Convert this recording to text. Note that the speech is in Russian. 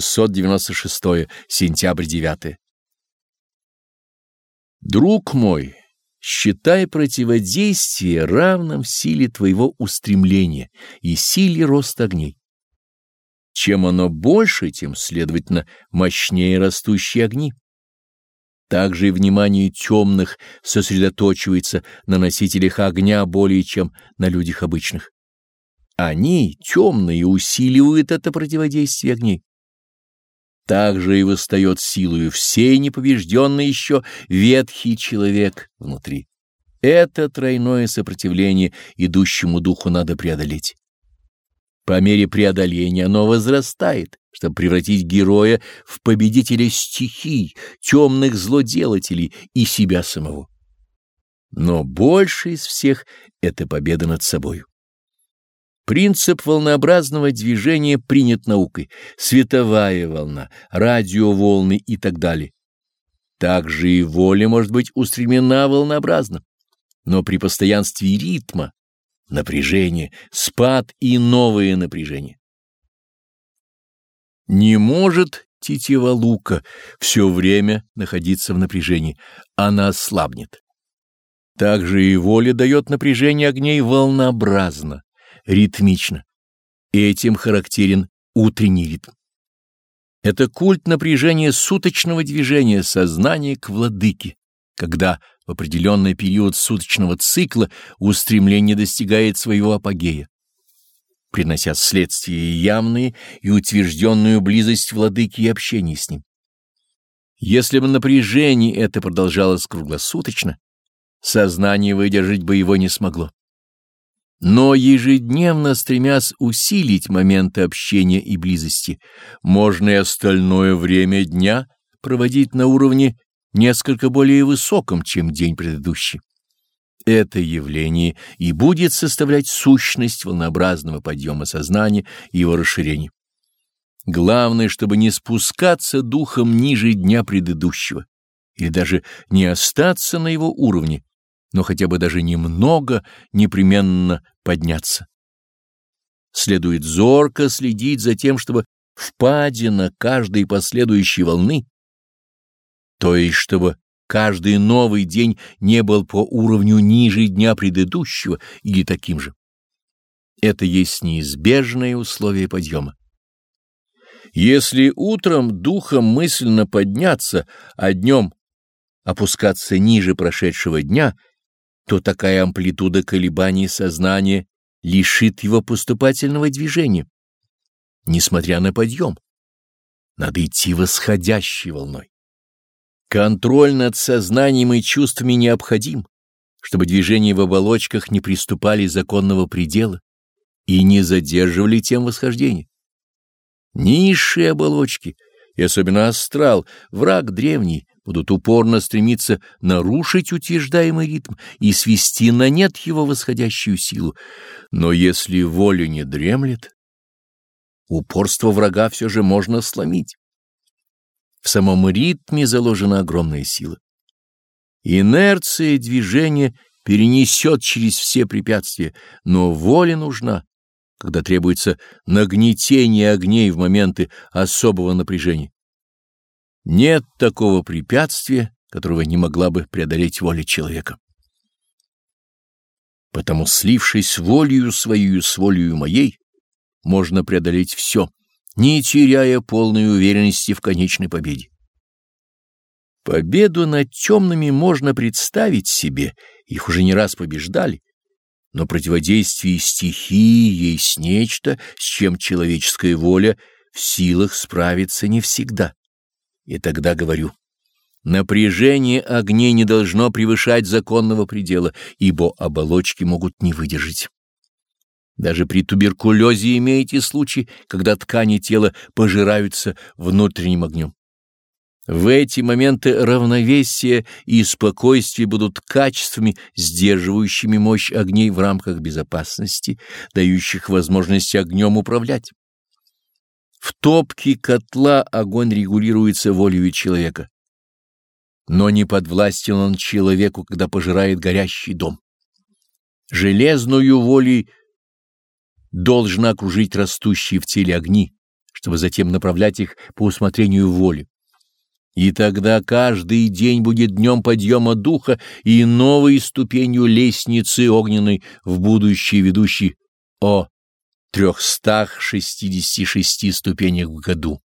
696 сентябрь 9 Друг мой, считай противодействие равным силе твоего устремления и силе роста огней. Чем оно больше, тем, следовательно, мощнее растущие огни. Также и внимание темных сосредоточивается на носителях огня более чем на людях обычных. Они, темные, усиливают это противодействие огней. Также и восстает силою всей неповежденный еще ветхий человек внутри. Это тройное сопротивление идущему духу надо преодолеть. По мере преодоления оно возрастает, чтобы превратить героя в победителя стихий, темных злоделателей и себя самого. Но больше из всех — это победа над собою. Принцип волнообразного движения принят наукой, световая волна, радиоволны и так далее. Также и воля может быть устремлена волнообразно, но при постоянстве ритма, напряжения, спад и новое напряжение. Не может тетива лука все время находиться в напряжении, она ослабнет. Также и воля дает напряжение огней волнообразно, ритмично. Этим характерен утренний ритм. Это культ напряжения суточного движения сознания к владыке, когда в определенный период суточного цикла устремление достигает своего апогея, принося следствия явные и утвержденную близость владыки и общение с ним. Если бы напряжение это продолжалось круглосуточно, сознание выдержать бы его не смогло. Но ежедневно стремясь усилить моменты общения и близости, можно и остальное время дня проводить на уровне несколько более высоком, чем день предыдущий. Это явление и будет составлять сущность волнообразного подъема сознания и его расширения. Главное, чтобы не спускаться духом ниже дня предыдущего, или даже не остаться на его уровне, но хотя бы даже немного непременно подняться. Следует зорко следить за тем, чтобы впадина каждой последующей волны, то есть чтобы каждый новый день не был по уровню ниже дня предыдущего или таким же. Это есть неизбежное условие подъема. Если утром духом мысленно подняться, а днем опускаться ниже прошедшего дня — то такая амплитуда колебаний сознания лишит его поступательного движения, несмотря на подъем. Надо идти восходящей волной. Контроль над сознанием и чувствами необходим, чтобы движения в оболочках не приступали законного предела и не задерживали тем восхождения. Низшие оболочки, и особенно астрал, враг древний, будут упорно стремиться нарушить утверждаемый ритм и свести на нет его восходящую силу. Но если воля не дремлет, упорство врага все же можно сломить. В самом ритме заложена огромная сила. Инерция движения перенесет через все препятствия, но воля нужна, когда требуется нагнетение огней в моменты особого напряжения. Нет такого препятствия, которого не могла бы преодолеть воля человека. Потому, слившись волею свою с волею моей, можно преодолеть все, не теряя полной уверенности в конечной победе. Победу над темными можно представить себе, их уже не раз побеждали, но противодействие стихии есть нечто, с чем человеческая воля в силах справиться не всегда. И тогда говорю, напряжение огней не должно превышать законного предела, ибо оболочки могут не выдержать. Даже при туберкулезе имеете случай, когда ткани тела пожираются внутренним огнем. В эти моменты равновесия и спокойствия будут качествами, сдерживающими мощь огней в рамках безопасности, дающих возможность огнем управлять. В топке котла огонь регулируется волею человека. Но не подвластен он человеку, когда пожирает горящий дом. Железную волей должна окружить растущие в теле огни, чтобы затем направлять их по усмотрению воли. И тогда каждый день будет днем подъема духа и новой ступенью лестницы огненной в будущее ведущей о 366 ступенях в году.